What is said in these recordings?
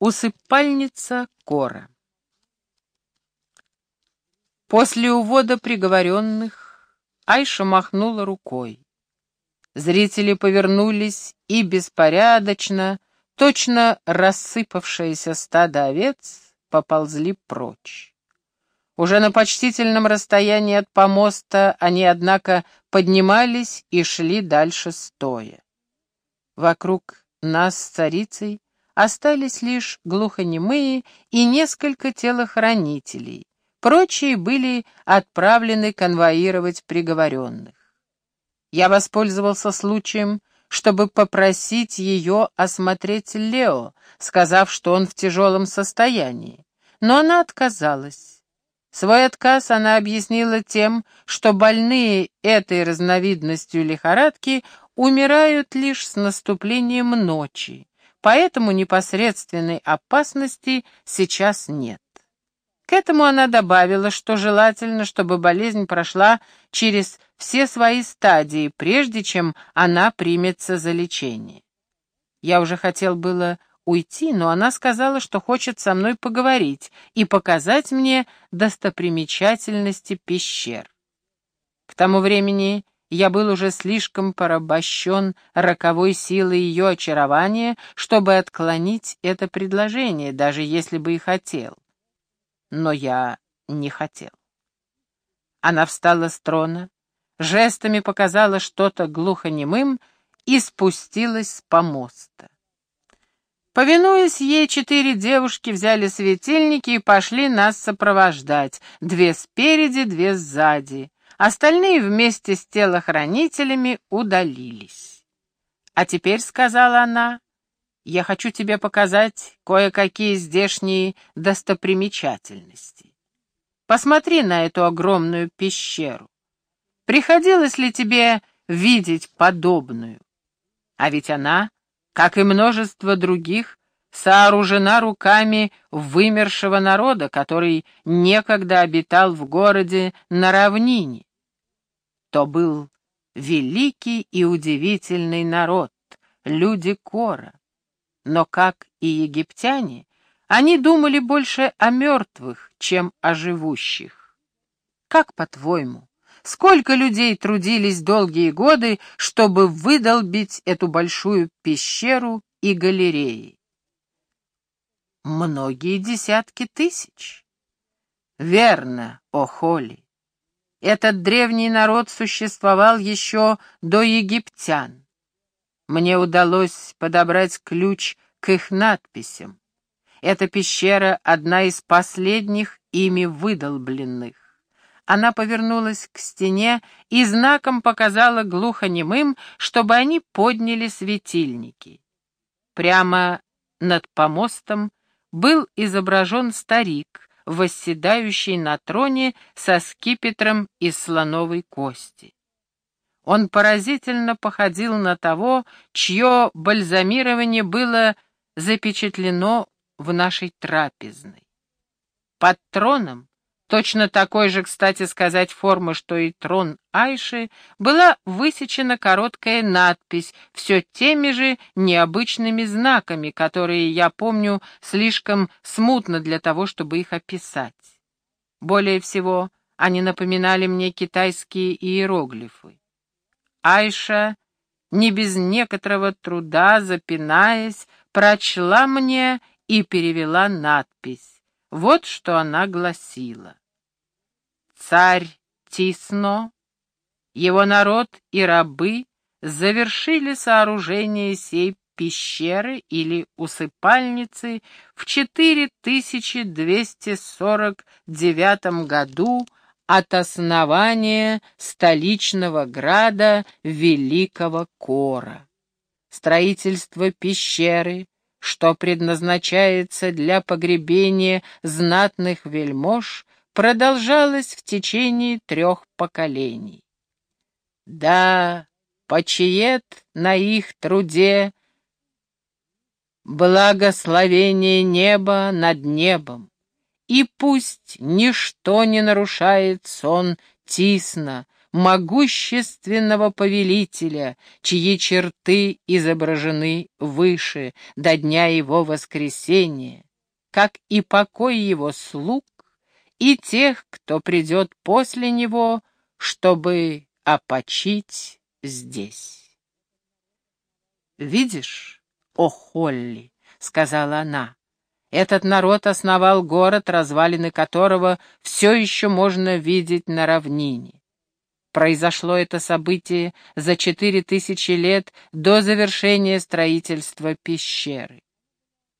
Усыпальница Кора После увода приговоренных Айша махнула рукой. Зрители повернулись и беспорядочно, точно рассыпавшееся стадо овец, поползли прочь. Уже на почтительном расстоянии от помоста они, однако, поднимались и шли дальше стоя. Вокруг нас с царицей остались лишь глухонемые и несколько телохранителей. Прочие были отправлены конвоировать приговоренных. Я воспользовался случаем, чтобы попросить ее осмотреть Лео, сказав, что он в тяжелом состоянии. Но она отказалась. Свой отказ она объяснила тем, что больные этой разновидностью лихорадки умирают лишь с наступлением ночи, поэтому непосредственной опасности сейчас нет. К этому она добавила, что желательно, чтобы болезнь прошла через все свои стадии, прежде чем она примется за лечение. Я уже хотел было уйти, но она сказала, что хочет со мной поговорить и показать мне достопримечательности пещер. К тому времени я был уже слишком порабощен роковой силой ее очарования, чтобы отклонить это предложение, даже если бы и хотел. Но я не хотел. Она встала с трона, жестами показала что-то глухонемым и спустилась с помоста. Повинуясь ей, четыре девушки взяли светильники и пошли нас сопровождать, две спереди, две сзади. Остальные вместе с телохранителями удалились. «А теперь», — сказала она, — «я хочу тебе показать кое-какие здешние достопримечательности. Посмотри на эту огромную пещеру. Приходилось ли тебе видеть подобную? А ведь она, как и множество других, сооружена руками вымершего народа, который некогда обитал в городе на равнине то был великий и удивительный народ, люди Кора. Но, как и египтяне, они думали больше о мертвых, чем о живущих. Как, по-твоему, сколько людей трудились долгие годы, чтобы выдолбить эту большую пещеру и галереи? Многие десятки тысяч. Верно, о Холли. Этот древний народ существовал еще до египтян. Мне удалось подобрать ключ к их надписям. Эта пещера — одна из последних ими выдолбленных. Она повернулась к стене и знаком показала глухонемым, чтобы они подняли светильники. Прямо над помостом был изображен старик, восседающий на троне со скипетром из слоновой кости. Он поразительно походил на того, чье бальзамирование было запечатлено в нашей трапезной. Под троном точно такой же, кстати сказать, формы, что и трон Айши, была высечена короткая надпись, все теми же необычными знаками, которые, я помню, слишком смутно для того, чтобы их описать. Более всего, они напоминали мне китайские иероглифы. Айша, не без некоторого труда, запинаясь, прочла мне и перевела надпись. Вот что она гласила. Царь Тисно, его народ и рабы завершили сооружение сей пещеры или усыпальницы в 4249 году от основания столичного града Великого Кора. Строительство пещеры что предназначается для погребения знатных вельмож, продолжалось в течение трех поколений. Да, почиет на их труде благословение неба над небом, и пусть ничто не нарушает сон Тисна, могущественного повелителя, чьи черты изображены выше, до дня его воскресения, как и покой его слуг и тех, кто придет после него, чтобы опочить здесь. «Видишь, о Холли», — сказала она, — «этот народ основал город, развалины которого все еще можно видеть на равнине. Произошло это событие за четыре тысячи лет до завершения строительства пещеры.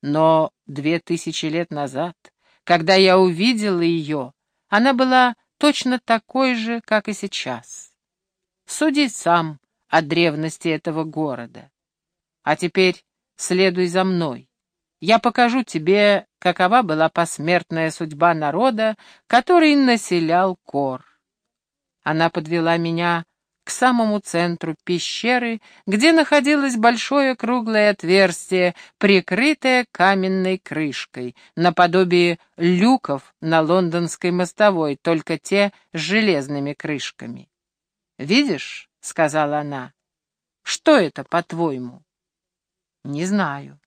Но две тысячи лет назад, когда я увидела ее, она была точно такой же, как и сейчас. Суди сам о древности этого города. А теперь следуй за мной. Я покажу тебе, какова была посмертная судьба народа, который населял Кор. Она подвела меня к самому центру пещеры, где находилось большое круглое отверстие, прикрытое каменной крышкой, наподобие люков на лондонской мостовой, только те с железными крышками. «Видишь?» — сказала она. «Что это, по-твоему?» «Не знаю».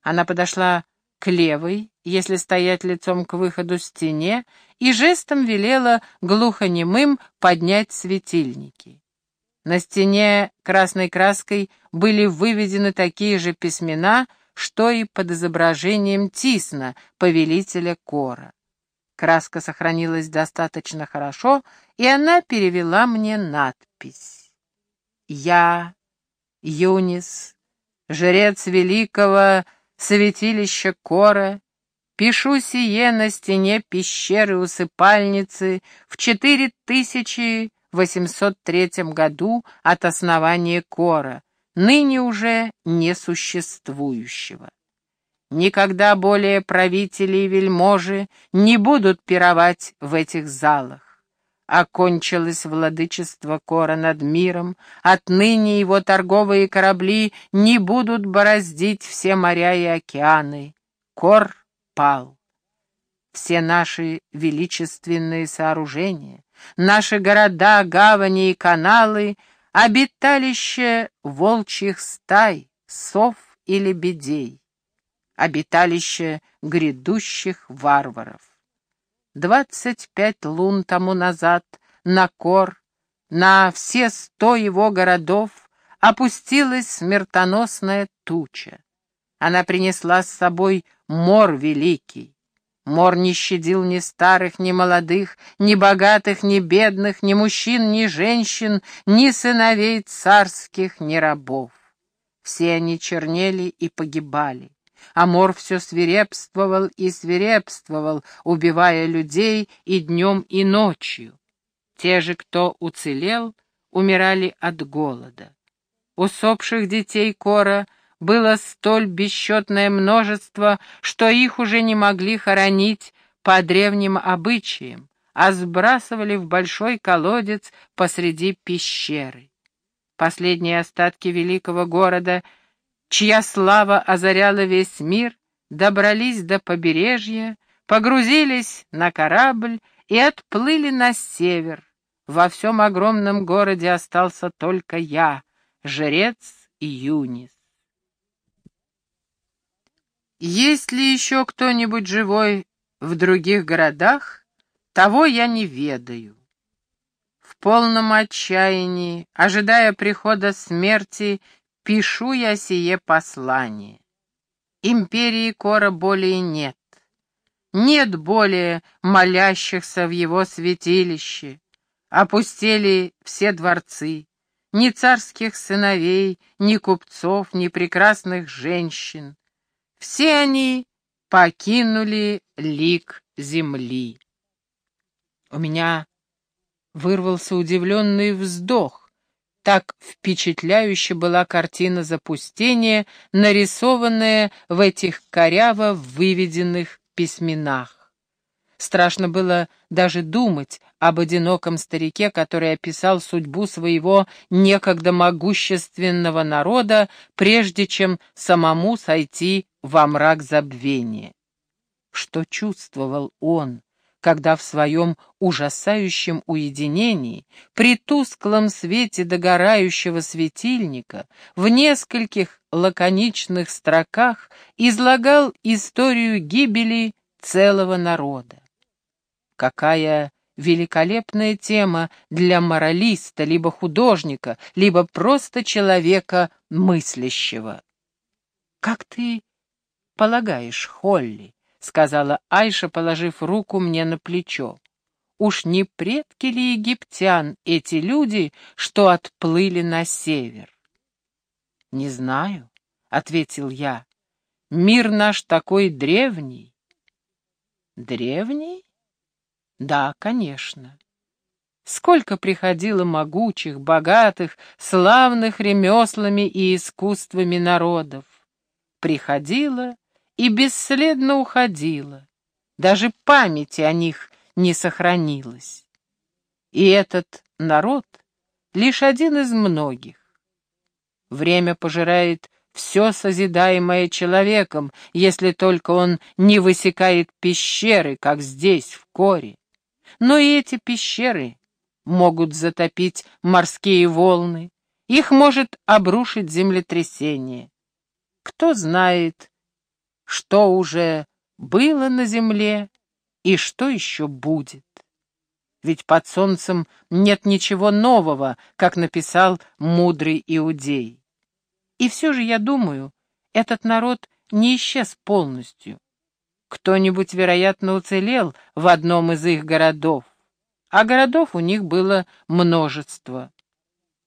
Она подошла к левой, если стоять лицом к выходу стене, и жестом велела глухонемым поднять светильники. На стене красной краской были выведены такие же письмена, что и под изображением Тисна, повелителя Кора. Краска сохранилась достаточно хорошо, и она перевела мне надпись. «Я, Юнис, жрец великого святилища Кора, пишу сие на стене пещеры усыпальницы в 4803 году от основания Кора, ныне уже несуществующего. Никогда более правители и вельможи не будут пировать в этих залах. Окончилось владычество Кора над миром, отныне его торговые корабли не будут бороздить все моря и океаны. Кор пал. Все наши величественные сооружения, наши города, гавани и каналы — обиталище волчьих стай, сов и лебедей, обиталище грядущих варваров. Двадцать пять лун тому назад на Кор, на все сто его городов опустилась смертоносная туча. Она принесла с собой мор великий. Мор не щадил ни старых, ни молодых, ни богатых, ни бедных, ни мужчин, ни женщин, ни сыновей царских, ни рабов. Все они чернели и погибали. Амор все свирепствовал и свирепствовал, убивая людей и днем, и ночью. Те же, кто уцелел, умирали от голода. Усопших детей Кора было столь бесчетное множество, что их уже не могли хоронить по древним обычаям, а сбрасывали в большой колодец посреди пещеры. Последние остатки великого города — чья слава озаряла весь мир, добрались до побережья, погрузились на корабль и отплыли на север. Во всем огромном городе остался только я, жрец и Юнис. Есть ли еще кто-нибудь живой в других городах, того я не ведаю. В полном отчаянии, ожидая прихода смерти, Пишу я сие послание. Империи Кора более нет. Нет более молящихся в его святилище. Опустели все дворцы. Ни царских сыновей, ни купцов, ни прекрасных женщин. Все они покинули лик земли. У меня вырвался удивленный вздох. Так впечатляюще была картина запустения, нарисованная в этих коряво выведенных письменах. Страшно было даже думать об одиноком старике, который описал судьбу своего некогда могущественного народа, прежде чем самому сойти во мрак забвения. Что чувствовал он, когда в своем ужасающем уединении, при тусклом свете догорающего светильника, в нескольких лаконичных строках излагал историю гибели целого народа. Какая великолепная тема для моралиста, либо художника, либо просто человека мыслящего. «Как ты полагаешь, Холли?» — сказала Айша, положив руку мне на плечо. «Уж не предки ли египтян эти люди, что отплыли на север?» «Не знаю», — ответил я. «Мир наш такой древний». «Древний?» «Да, конечно». Сколько приходило могучих, богатых, славных ремеслами и искусствами народов. Приходило и бесследно уходила. Даже памяти о них не сохранилось. И этот народ — лишь один из многих. Время пожирает все созидаемое человеком, если только он не высекает пещеры, как здесь, в коре. Но и эти пещеры могут затопить морские волны, их может обрушить землетрясение. Кто знает, что уже было на земле и что еще будет. Ведь под солнцем нет ничего нового, как написал мудрый иудей. И все же, я думаю, этот народ не исчез полностью. Кто-нибудь, вероятно, уцелел в одном из их городов, а городов у них было множество.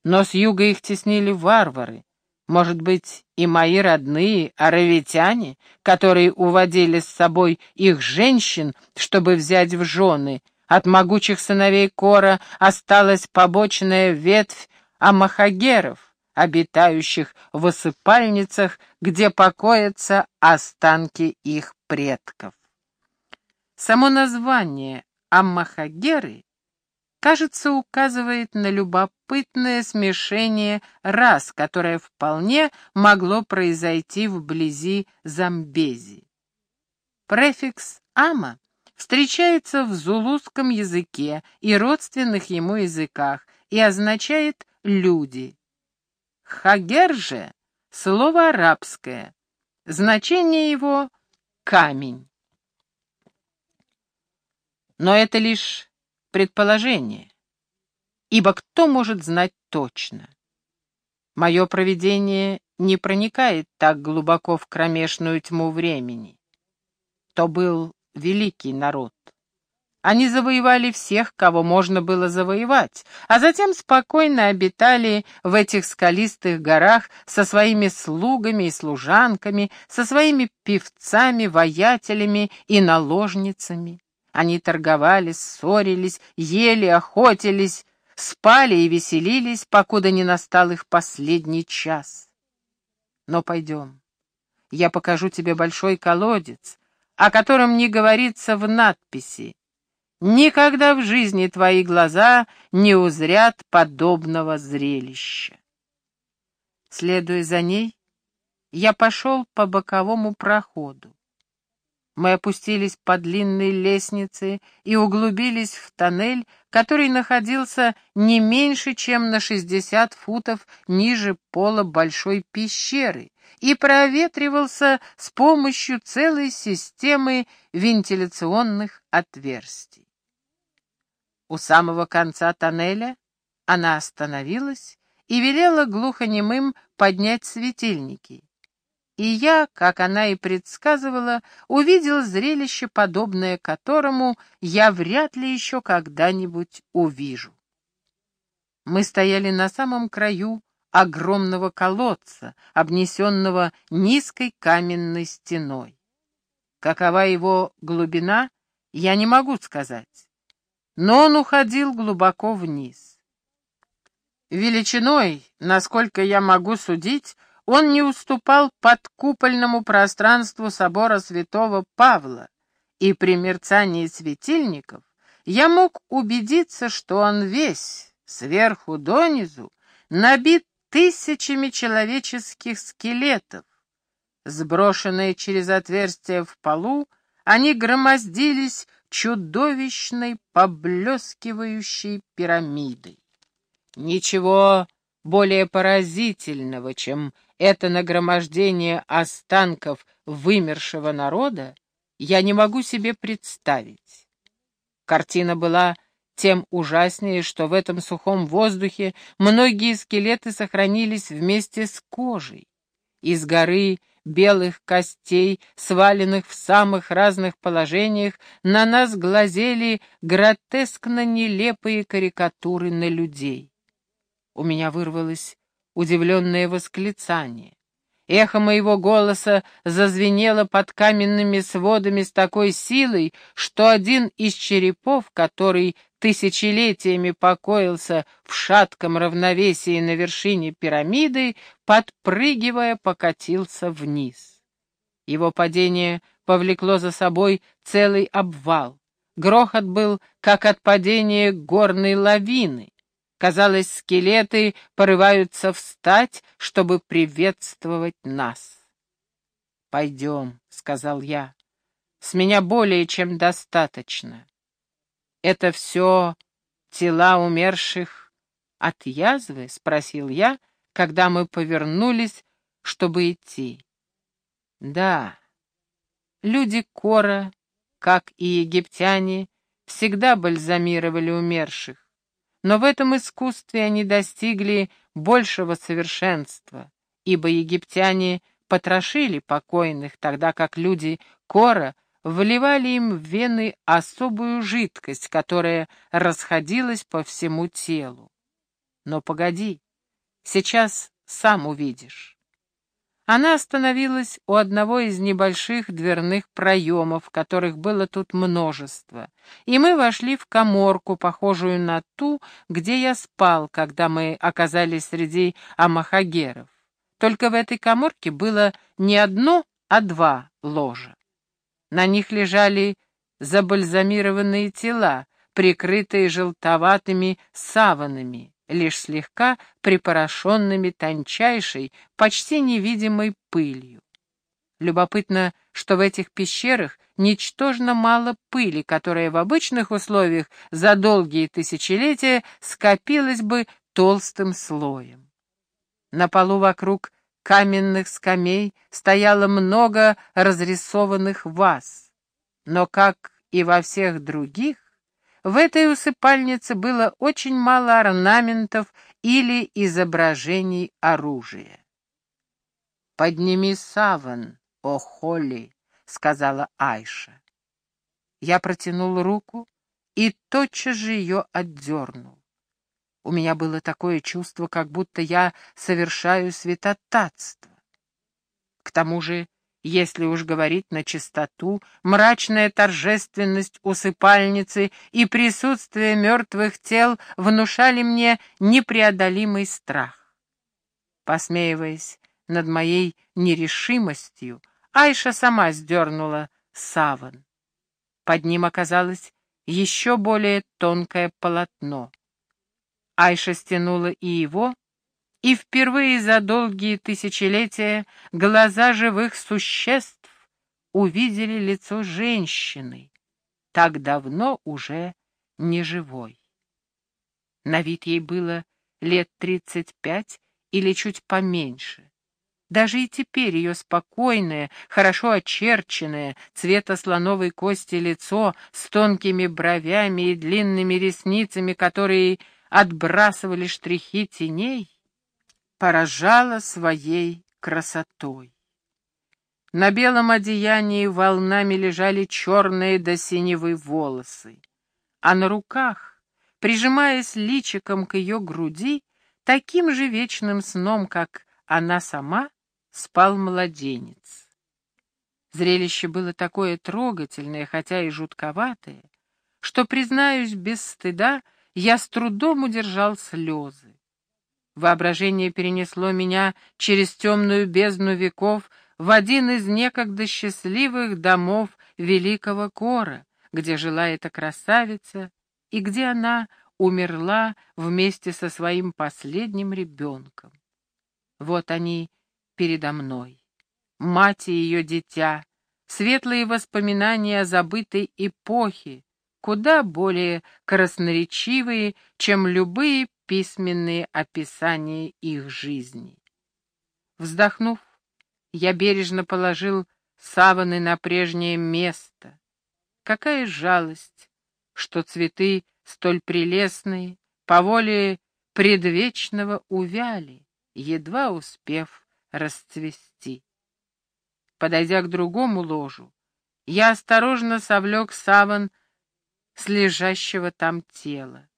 Но с юга их теснили варвары, может быть, и мои родные аравитяне, которые уводили с собой их женщин, чтобы взять в жены. От могучих сыновей Кора осталась побочная ветвь амахагеров, обитающих в осыпальницах, где покоятся останки их предков. Само название Аммахагеры кажется, указывает на любопытное смешение рас, которое вполне могло произойти вблизи Замбези. Префикс «ама» встречается в зулусском языке и родственных ему языках и означает «люди». Хагер же — слово арабское, значение его — камень. Но это лишь предположение, ибо кто может знать точно? Мое провидение не проникает так глубоко в кромешную тьму времени. То был великий народ. Они завоевали всех, кого можно было завоевать, а затем спокойно обитали в этих скалистых горах со своими слугами и служанками, со своими певцами, воятелями и наложницами. Они торговали, ссорились, ели, охотились, спали и веселились, покуда не настал их последний час. Но пойдем. Я покажу тебе большой колодец, о котором не говорится в надписи. Никогда в жизни твои глаза не узрят подобного зрелища. Следуя за ней, я пошел по боковому проходу. Мы опустились по длинной лестнице и углубились в тоннель, который находился не меньше, чем на 60 футов ниже пола большой пещеры и проветривался с помощью целой системы вентиляционных отверстий. У самого конца тоннеля она остановилась и велела глухонемым поднять светильники и я, как она и предсказывала, увидел зрелище, подобное которому я вряд ли еще когда-нибудь увижу. Мы стояли на самом краю огромного колодца, обнесенного низкой каменной стеной. Какова его глубина, я не могу сказать, но он уходил глубоко вниз. Величиной, насколько я могу судить, он не уступал подкупольному пространству собора святого Павла, и при мерцании светильников я мог убедиться, что он весь, сверху донизу, набит тысячами человеческих скелетов. Сброшенные через отверстие в полу, они громоздились чудовищной поблескивающей пирамидой. Ничего более поразительного, чем это нагромождение останков вымершего народа, я не могу себе представить. Картина была тем ужаснее, что в этом сухом воздухе многие скелеты сохранились вместе с кожей. Из горы белых костей, сваленных в самых разных положениях, на нас глазели гротескно нелепые карикатуры на людей. У меня вырвалось удивленное восклицание. Эхо моего голоса зазвенело под каменными сводами с такой силой, что один из черепов, который тысячелетиями покоился в шатком равновесии на вершине пирамиды, подпрыгивая, покатился вниз. Его падение повлекло за собой целый обвал. Грохот был, как от падения горной лавины. Казалось, скелеты порываются встать, чтобы приветствовать нас. «Пойдем», — сказал я, — «с меня более чем достаточно. Это все тела умерших от язвы?» — спросил я, когда мы повернулись, чтобы идти. «Да, люди Кора, как и египтяне, всегда бальзамировали умерших. Но в этом искусстве они достигли большего совершенства, ибо египтяне потрошили покойных, тогда как люди Кора вливали им в вены особую жидкость, которая расходилась по всему телу. Но погоди, сейчас сам увидишь. Она остановилась у одного из небольших дверных проемов, которых было тут множество, и мы вошли в коморку, похожую на ту, где я спал, когда мы оказались среди амахагеров. Только в этой коморке было не одно, а два ложа. На них лежали забальзамированные тела, прикрытые желтоватыми саванами, лишь слегка припорошенными тончайшей, почти невидимой пылью. Любопытно, что в этих пещерах ничтожно мало пыли, которая в обычных условиях за долгие тысячелетия скопилась бы толстым слоем. На полу вокруг каменных скамей стояло много разрисованных ваз, но, как и во всех других, в этой усыпальнице было очень мало орнаментов или изображений оружия. «Подними саван, о Холли», — сказала Айша. Я протянул руку и тотчас же ее отдернул. У меня было такое чувство, как будто я совершаю святотатство. К тому же если уж говорить на чистоту, мрачная торжественность усыпальницы и присутствие мертвых тел внушали мне непреодолимый страх. Посмеиваясь над моей нерешимостью, Айша сама сдернула саван. Под ним оказалось еще более тонкое полотно. Айша стянула и его, и впервые за долгие тысячелетия глаза живых существ увидели лицо женщины, так давно уже не живой. На вид ей было лет тридцать пять или чуть поменьше. Даже и теперь ее спокойное, хорошо очерченное, цвета слоновой кости лицо с тонкими бровями и длинными ресницами, которые отбрасывали штрихи теней, поражала своей красотой. На белом одеянии волнами лежали черные до синевы волосы, а на руках, прижимаясь личиком к ее груди, таким же вечным сном, как она сама, спал младенец. Зрелище было такое трогательное, хотя и жутковатое, что, признаюсь без стыда, я с трудом удержал слезы. Воображение перенесло меня через темную бездну веков в один из некогда счастливых домов великого Кора, где жила эта красавица и где она умерла вместе со своим последним ребенком. Вот они передо мной, мать и ее дитя, светлые воспоминания о забытой эпохе, куда более красноречивые, чем любые письменные описания их жизни. Вздохнув, я бережно положил саваны на прежнее место. Какая жалость, что цветы столь прелестные по воле предвечного увяли, едва успев расцвести. Подойдя к другому ложу, я осторожно совлек саван с лежащего там тела.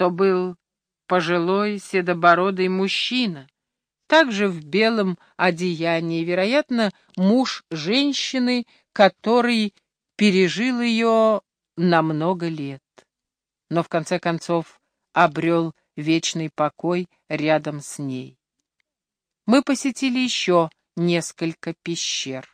То был пожилой седобородый мужчина, также в белом одеянии, вероятно, муж женщины, который пережил ее на много лет, но в конце концов обрел вечный покой рядом с ней. Мы посетили еще несколько пещер.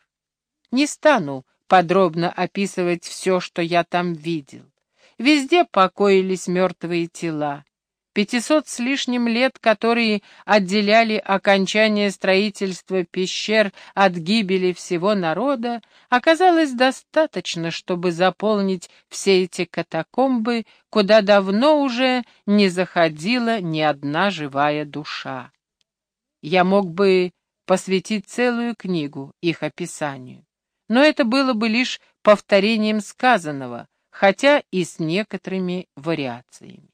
Не стану подробно описывать все, что я там видел. Везде покоились мертвые тела. Пятисот с лишним лет, которые отделяли окончание строительства пещер от гибели всего народа, оказалось достаточно, чтобы заполнить все эти катакомбы, куда давно уже не заходила ни одна живая душа. Я мог бы посвятить целую книгу их описанию, но это было бы лишь повторением сказанного, хотя и с некоторыми вариациями.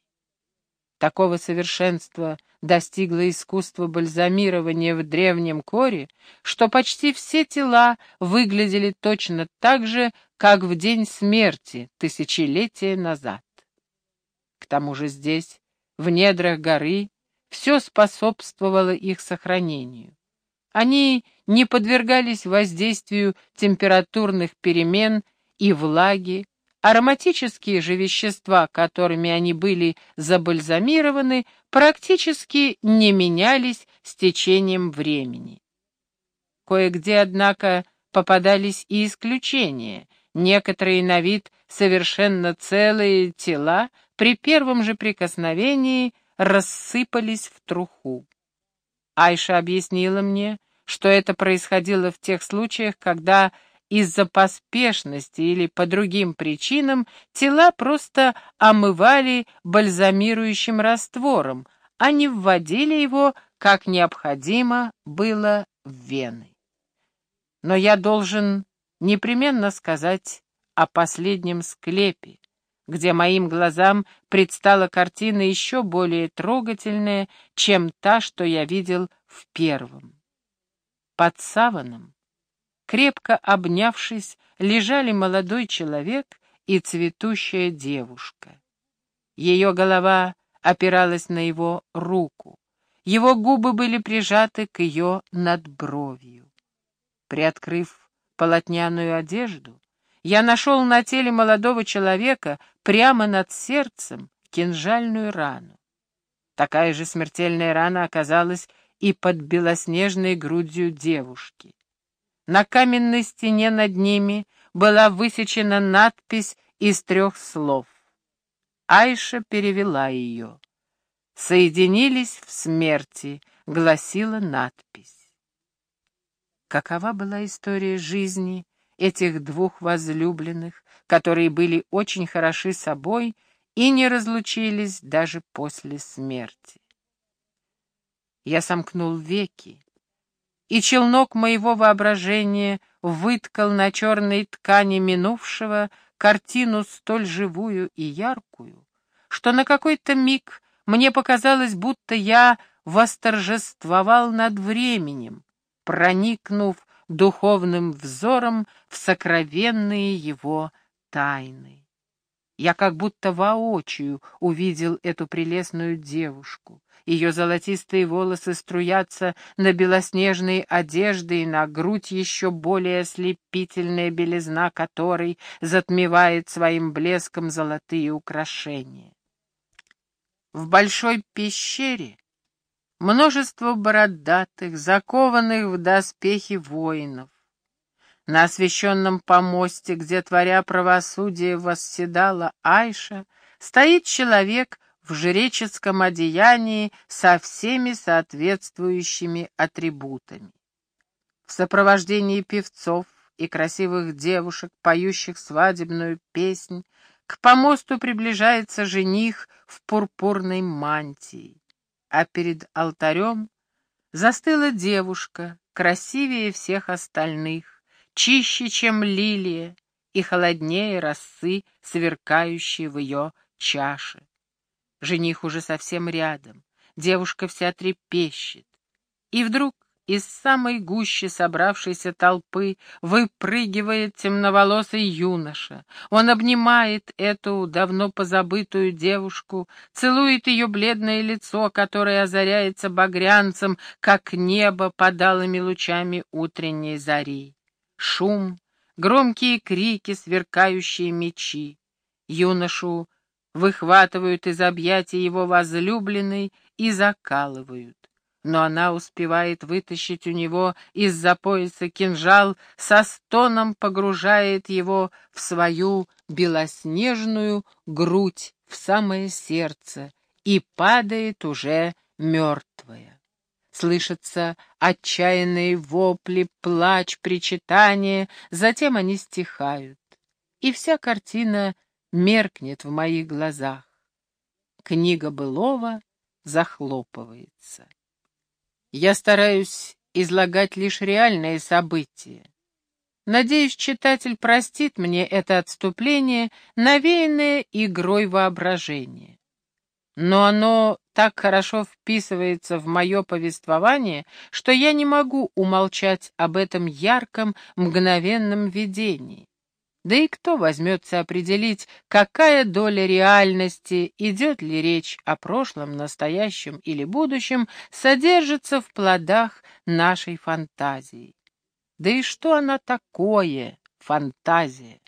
Такого совершенства достигло искусство бальзамирования в древнем коре, что почти все тела выглядели точно так же, как в день смерти, тысячелетия назад. К тому же здесь, в недрах горы, все способствовало их сохранению. Они не подвергались воздействию температурных перемен и влаги, Ароматические же вещества, которыми они были забальзамированы, практически не менялись с течением времени. Кое-где, однако, попадались и исключения. Некоторые на вид совершенно целые тела при первом же прикосновении рассыпались в труху. Айша объяснила мне, что это происходило в тех случаях, когда из-за поспешности или по другим причинам тела просто омывали бальзамирующим раствором, а не вводили его, как необходимо было, в вены. Но я должен непременно сказать о последнем склепе, где моим глазам предстала картина еще более трогательная, чем та, что я видел в первом. Под саваном крепко обнявшись, лежали молодой человек и цветущая девушка. Ее голова опиралась на его руку, его губы были прижаты к ее надбровью. Приоткрыв полотняную одежду, я нашел на теле молодого человека прямо над сердцем кинжальную рану. Такая же смертельная рана оказалась и под белоснежной грудью девушки. На каменной стене над ними была высечена надпись из трех слов. Айша перевела ее. «Соединились в смерти», — гласила надпись. Какова была история жизни этих двух возлюбленных, которые были очень хороши собой и не разлучились даже после смерти? Я сомкнул веки, и челнок моего воображения выткал на черной ткани минувшего картину столь живую и яркую, что на какой-то миг мне показалось, будто я восторжествовал над временем, проникнув духовным взором в сокровенные его тайны. Я как будто воочию увидел эту прелестную девушку, ее золотистые волосы струятся на белоснежные одежды и на грудь еще более ослепительная белизна которой затмевает своим блеском золотые украшения. В большой пещере множество бородатых, закованных в доспехи воинов. На освященном помосте, где, творя правосудие, восседала Айша, стоит человек в жреческом одеянии со всеми соответствующими атрибутами. В сопровождении певцов и красивых девушек, поющих свадебную песнь, к помосту приближается жених в пурпурной мантии, а перед алтарем застыла девушка, красивее всех остальных, чище, чем лилия, и холоднее росы, сверкающие в ее чаше. Жених уже совсем рядом, девушка вся трепещет. И вдруг из самой гущи собравшейся толпы выпрыгивает темноволосый юноша. Он обнимает эту давно позабытую девушку, целует ее бледное лицо, которое озаряется багрянцем, как небо под алыми лучами утренней зари. Шум, громкие крики, сверкающие мечи. Юношу выхватывают из объятий его возлюбленной и закалывают но она успевает вытащить у него из-за пояса кинжал, со стоном погружает его в свою белоснежную грудь, в самое сердце, и падает уже мертвая. Слышатся отчаянные вопли, плач, причитания, затем они стихают, и вся картина меркнет в моих глазах. Книга былого захлопывается. Я стараюсь излагать лишь реальные события. Надеюсь, читатель простит мне это отступление, навеянное игрой воображения. Но оно так хорошо вписывается в мое повествование, что я не могу умолчать об этом ярком, мгновенном видении. Да и кто возьмется определить, какая доля реальности, идет ли речь о прошлом, настоящем или будущем, содержится в плодах нашей фантазии? Да и что она такое, фантазия?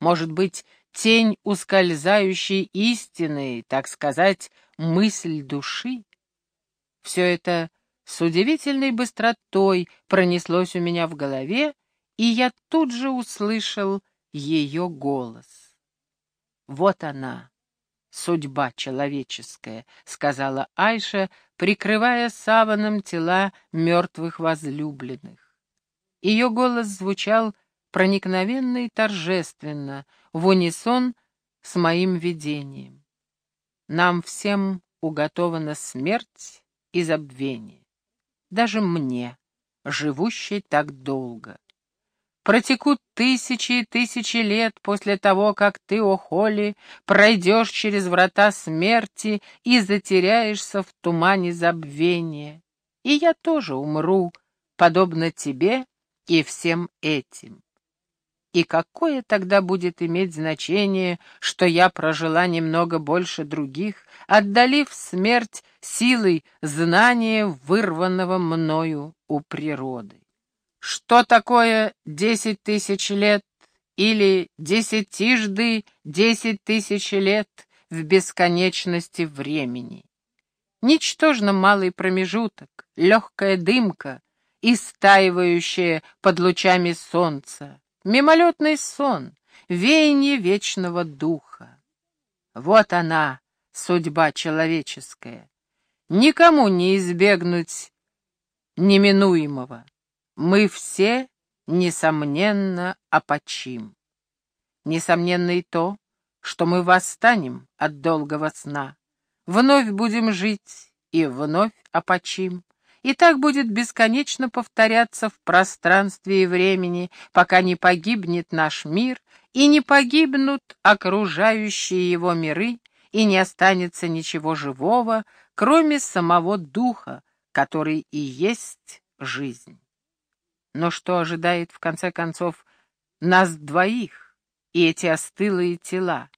Может быть, тень ускользающей истины, так сказать, мысль души? Все это с удивительной быстротой пронеслось у меня в голове, и я тут же услышал ее голос. «Вот она, судьба человеческая», — сказала Айша, прикрывая саваном тела мертвых возлюбленных. Ее голос звучал проникновенно и торжественно, в унисон с моим видением. Нам всем уготована смерть и забвение. Даже мне, живущей так долго. Протекут тысячи и тысячи лет после того, как ты, о Холли, пройдешь через врата смерти и затеряешься в тумане забвения. И я тоже умру, подобно тебе и всем этим. И какое тогда будет иметь значение, что я прожила немного больше других, отдалив смерть силой знания, вырванного мною у природы? Что такое десять тысяч лет или десятижды десять тысяч лет в бесконечности времени? Ничтожно малый промежуток, легкая дымка, истаивающая под лучами солнца, мимолетный сон, веяние вечного духа. Вот она, судьба человеческая. Никому не избегнуть неминуемого. Мы все, несомненно, опочим. Несомненно и то, что мы восстанем от долгого сна, вновь будем жить и вновь опочим. И так будет бесконечно повторяться в пространстве и времени, пока не погибнет наш мир и не погибнут окружающие его миры, и не останется ничего живого, кроме самого духа, который и есть жизнь. Но что ожидает, в конце концов, нас двоих и эти остылые тела?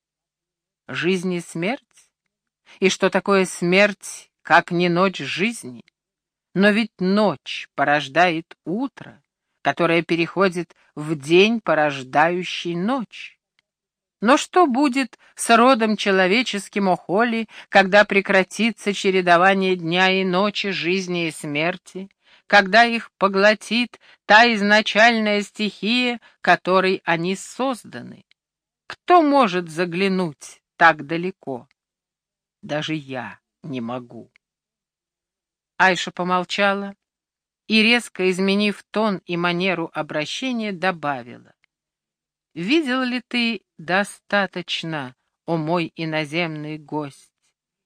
Жизнь и смерть? И что такое смерть, как не ночь жизни? Но ведь ночь порождает утро, которое переходит в день, порождающий ночь. Но что будет с родом человеческим Охоли, когда прекратится чередование дня и ночи, жизни и смерти, когда их поглотит та изначальная стихия, которой они созданы. Кто может заглянуть так далеко? Даже я не могу. Айша помолчала, и, резко изменив тон и манеру обращения, добавила. «Видел ли ты достаточно, о мой иноземный гость?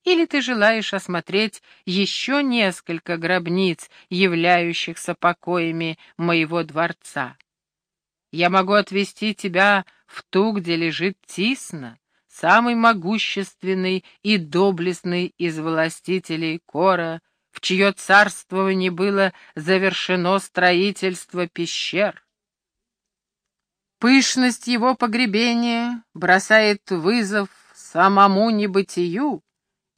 Или ты желаешь осмотреть еще несколько гробниц, являющихся покоями моего дворца? Я могу отвезти тебя в ту, где лежит Тисна, самый могущественный и доблестный из властителей Кора, в чье царствование было завершено строительство пещер. Пышность его погребения бросает вызов самому небытию,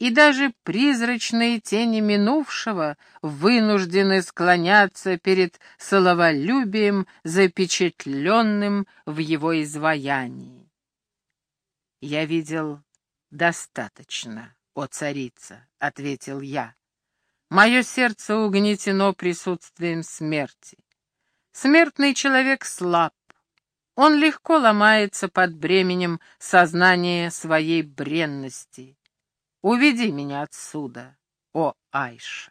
и даже призрачные тени минувшего вынуждены склоняться перед словолюбием, запечатленным в его изваянии. «Я видел достаточно, о царица», — ответил я. «Мое сердце угнетено присутствием смерти. Смертный человек слаб, он легко ломается под бременем сознания своей бренности. Уведи меня отсюда, о Айша.